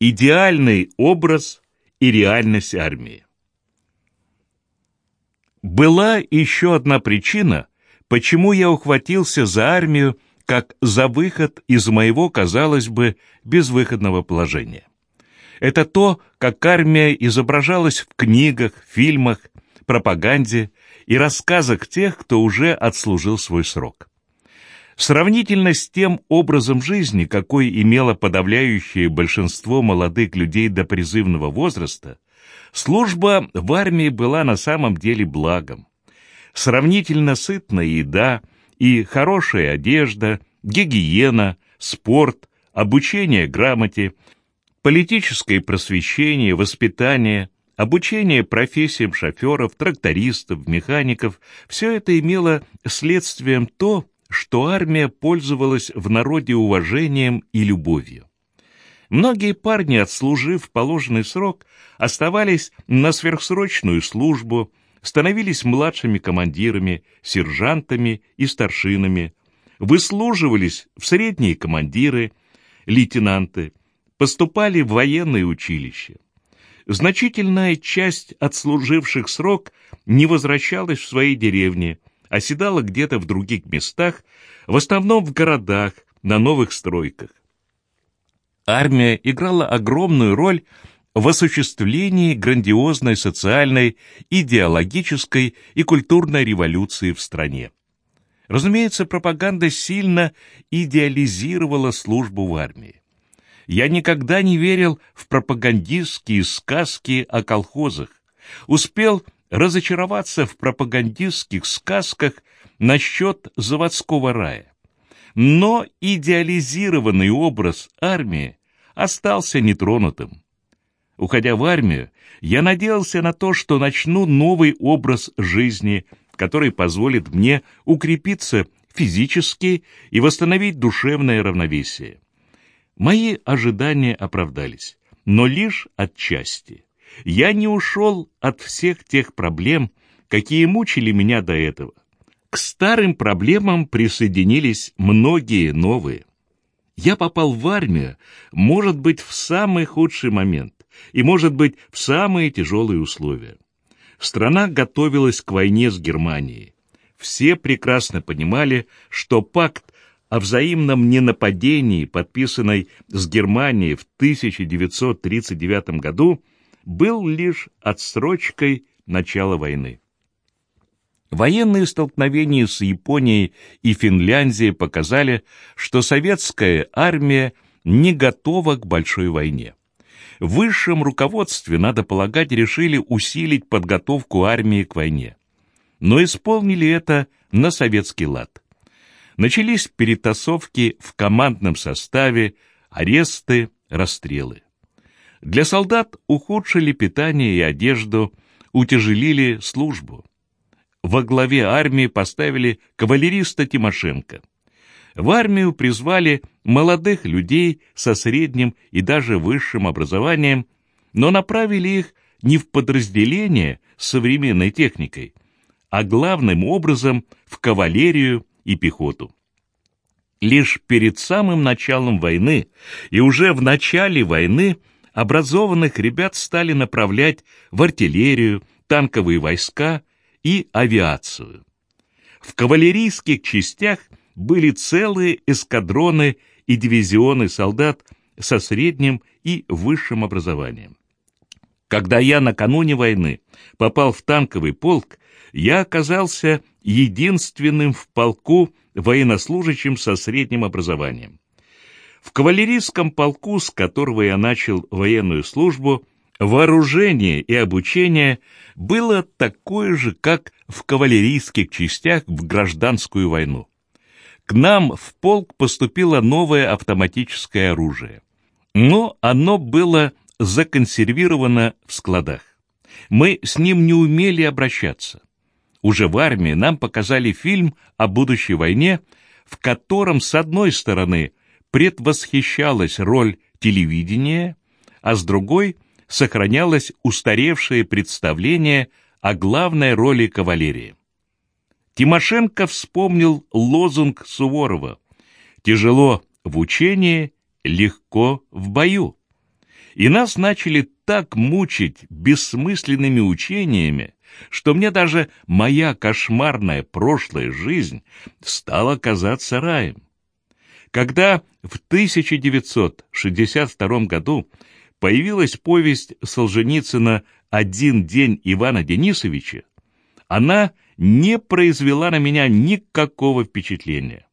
Идеальный образ и реальность армии. Была еще одна причина, почему я ухватился за армию как за выход из моего, казалось бы, безвыходного положения. Это то, как армия изображалась в книгах, фильмах, пропаганде и рассказах тех, кто уже отслужил свой срок. Сравнительно с тем образом жизни, какой имело подавляющее большинство молодых людей до призывного возраста, служба в армии была на самом деле благом. Сравнительно сытная еда и хорошая одежда, гигиена, спорт, обучение грамоте, политическое просвещение, воспитание, обучение профессиям шоферов, трактористов, механиков – все это имело следствием то, что армия пользовалась в народе уважением и любовью. Многие парни, отслужив положенный срок, оставались на сверхсрочную службу, становились младшими командирами, сержантами и старшинами, выслуживались в средние командиры, лейтенанты, поступали в военное училище. Значительная часть отслуживших срок не возвращалась в свои деревни, оседала где-то в других местах, в основном в городах, на новых стройках. Армия играла огромную роль в осуществлении грандиозной социальной, идеологической и культурной революции в стране. Разумеется, пропаганда сильно идеализировала службу в армии. Я никогда не верил в пропагандистские сказки о колхозах. Успел разочароваться в пропагандистских сказках насчет заводского рая. Но идеализированный образ армии остался нетронутым. Уходя в армию, я надеялся на то, что начну новый образ жизни, который позволит мне укрепиться физически и восстановить душевное равновесие. Мои ожидания оправдались, но лишь отчасти я не ушел от всех тех проблем, какие мучили меня до этого. К старым проблемам присоединились многие новые. Я попал в армию, может быть, в самый худший момент и, может быть, в самые тяжелые условия. Страна готовилась к войне с Германией. Все прекрасно понимали, что пакт о взаимном ненападении, подписанный с Германией в 1939 году, был лишь отсрочкой начала войны. Военные столкновения с Японией и Финляндией показали, что советская армия не готова к большой войне. В высшем руководстве, надо полагать, решили усилить подготовку армии к войне. Но исполнили это на советский лад. Начались перетасовки в командном составе, аресты, расстрелы. Для солдат ухудшили питание и одежду, утяжелили службу. Во главе армии поставили кавалериста Тимошенко. В армию призвали молодых людей со средним и даже высшим образованием, но направили их не в подразделение с современной техникой, а главным образом в кавалерию и пехоту. Лишь перед самым началом войны и уже в начале войны образованных ребят стали направлять в артиллерию, танковые войска и авиацию. В кавалерийских частях были целые эскадроны и дивизионы солдат со средним и высшим образованием. Когда я накануне войны попал в танковый полк, я оказался единственным в полку военнослужащим со средним образованием. В кавалерийском полку, с которого я начал военную службу, вооружение и обучение было такое же, как в кавалерийских частях в гражданскую войну. К нам в полк поступило новое автоматическое оружие, но оно было законсервировано в складах. Мы с ним не умели обращаться. Уже в армии нам показали фильм о будущей войне, в котором, с одной стороны, предвосхищалась роль телевидения, а с другой сохранялось устаревшее представление о главной роли кавалерии. Тимошенко вспомнил лозунг Суворова «Тяжело в учении, легко в бою». И нас начали так мучить бессмысленными учениями, что мне даже моя кошмарная прошлая жизнь стала казаться раем. Когда в 1962 году появилась повесть Солженицына «Один день Ивана Денисовича», она не произвела на меня никакого впечатления,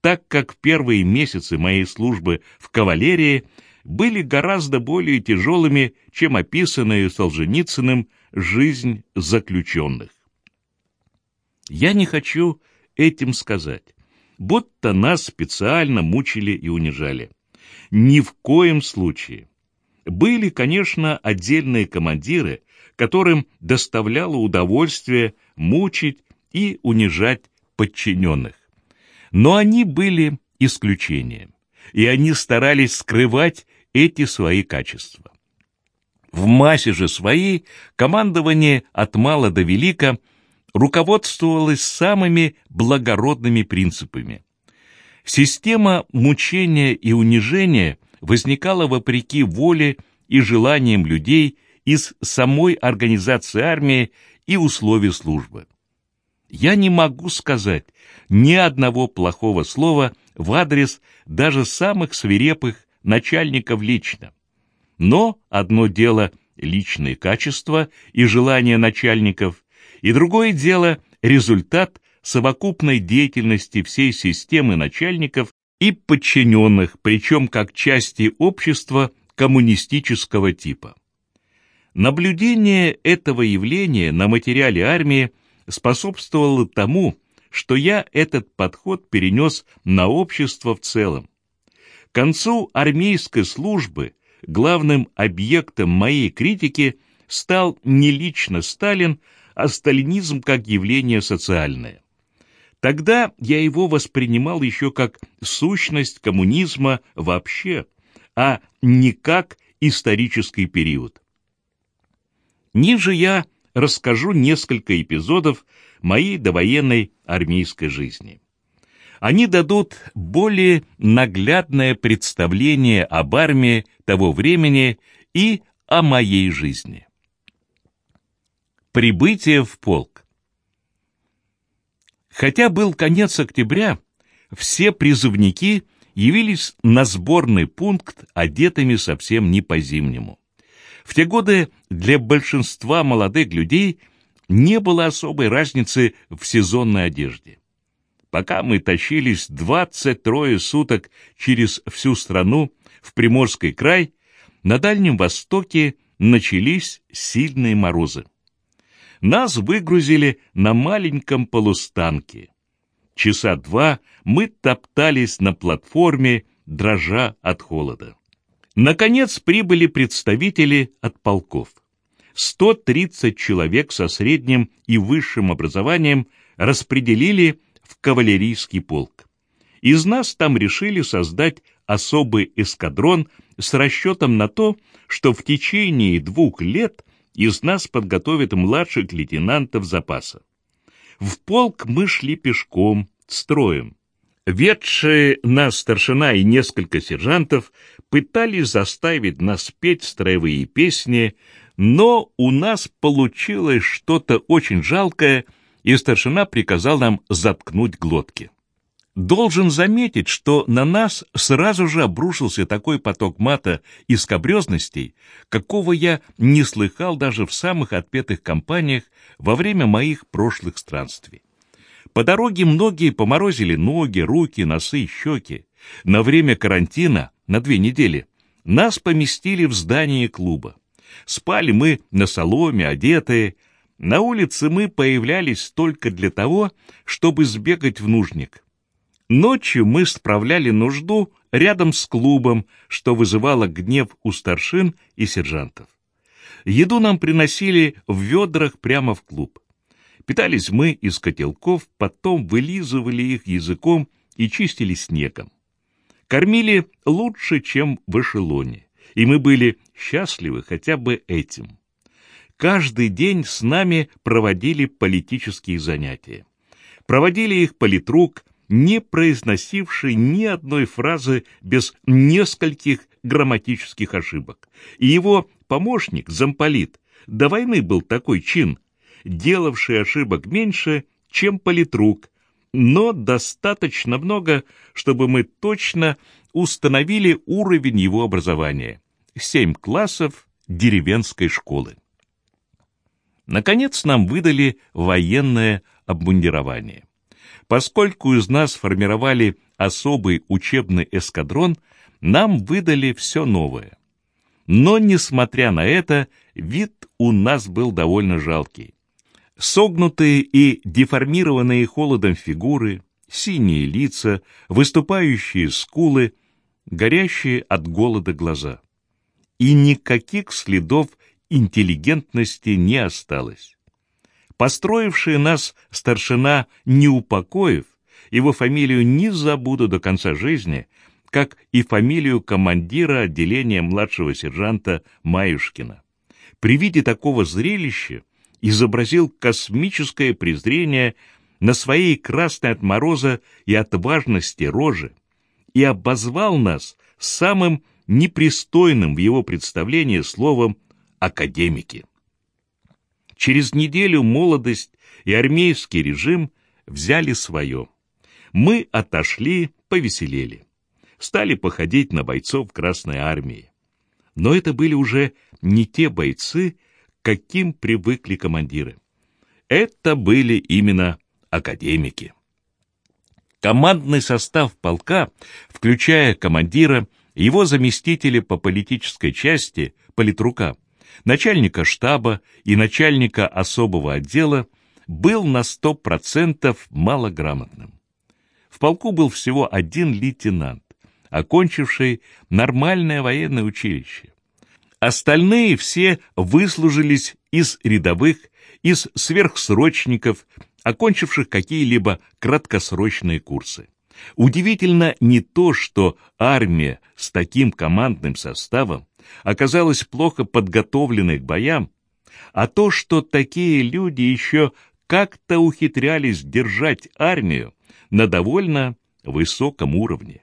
так как первые месяцы моей службы в кавалерии были гораздо более тяжелыми, чем описанная Солженицыным жизнь заключенных. Я не хочу этим сказать, будто нас специально мучили и унижали. Ни в коем случае. Были, конечно, отдельные командиры, которым доставляло удовольствие мучить и унижать подчиненных. Но они были исключением, и они старались скрывать эти свои качества. В массе же своей командование от мала до велика руководствовалось самыми благородными принципами. Система мучения и унижения возникала вопреки воле и желаниям людей из самой организации армии и условий службы. Я не могу сказать ни одного плохого слова в адрес даже самых свирепых начальников лично. Но одно дело личные качества и желания начальников, и другое дело результат совокупной деятельности всей системы начальников и подчиненных, причем как части общества коммунистического типа. Наблюдение этого явления на материале армии способствовало тому, что я этот подход перенес на общество в целом. К концу армейской службы главным объектом моей критики стал не лично Сталин, а сталинизм как явление социальное. Тогда я его воспринимал еще как сущность коммунизма вообще, а не как исторический период. Ниже я расскажу несколько эпизодов моей довоенной армейской жизни. Они дадут более наглядное представление об армии того времени и о моей жизни. Прибытие в полк. Хотя был конец октября, все призывники явились на сборный пункт одетыми совсем не по-зимнему. В те годы для большинства молодых людей не было особой разницы в сезонной одежде. Пока мы тащились 23 суток через всю страну в Приморский край, на Дальнем Востоке начались сильные морозы. Нас выгрузили на маленьком полустанке. Часа два мы топтались на платформе, дрожа от холода. Наконец прибыли представители от полков. 130 человек со средним и высшим образованием распределили в кавалерийский полк. Из нас там решили создать особый эскадрон с расчетом на то, что в течение двух лет из нас подготовят младших лейтенантов запаса. В полк мы шли пешком, строем. Ведшие нас старшина и несколько сержантов пытались заставить нас петь строевые песни, но у нас получилось что-то очень жалкое, и старшина приказал нам заткнуть глотки. Должен заметить, что на нас сразу же обрушился такой поток мата и скобрезностей, какого я не слыхал даже в самых отпетых компаниях во время моих прошлых странствий. По дороге многие поморозили ноги, руки, носы, щеки. На время карантина, на две недели, нас поместили в здание клуба. Спали мы на соломе, одетые. На улице мы появлялись только для того, чтобы сбегать в нужник. Ночью мы справляли нужду рядом с клубом, что вызывало гнев у старшин и сержантов. Еду нам приносили в ведрах прямо в клуб. Питались мы из котелков, потом вылизывали их языком и чистили снегом. Кормили лучше, чем в эшелоне, и мы были счастливы хотя бы этим. Каждый день с нами проводили политические занятия. Проводили их политрук, не произносивший ни одной фразы без нескольких грамматических ошибок. И его помощник, замполит, до войны был такой чин, делавший ошибок меньше, чем политрук, но достаточно много, чтобы мы точно установили уровень его образования. Семь классов деревенской школы. Наконец нам выдали военное обмундирование. Поскольку из нас формировали особый учебный эскадрон, нам выдали все новое. Но, несмотря на это, вид у нас был довольно жалкий. Согнутые и деформированные холодом фигуры, синие лица, выступающие скулы, горящие от голода глаза. И никаких следов интеллигентности не осталось. Построивший нас старшина Неупокоев, его фамилию не забуду до конца жизни, как и фамилию командира отделения младшего сержанта Маюшкина. При виде такого зрелища изобразил космическое презрение на своей красной от мороза и от важности роже и обозвал нас самым непристойным в его представлении словом «академики». Через неделю молодость и армейский режим взяли свое. Мы отошли, повеселели. Стали походить на бойцов Красной Армии. Но это были уже не те бойцы, каким привыкли командиры. Это были именно академики. Командный состав полка, включая командира, его заместители по политической части, политрука, начальника штаба и начальника особого отдела, был на сто процентов малограмотным. В полку был всего один лейтенант, окончивший нормальное военное училище. Остальные все выслужились из рядовых, из сверхсрочников, окончивших какие-либо краткосрочные курсы. Удивительно не то, что армия с таким командным составом оказалась плохо подготовленной к боям, а то, что такие люди еще как-то ухитрялись держать армию на довольно высоком уровне.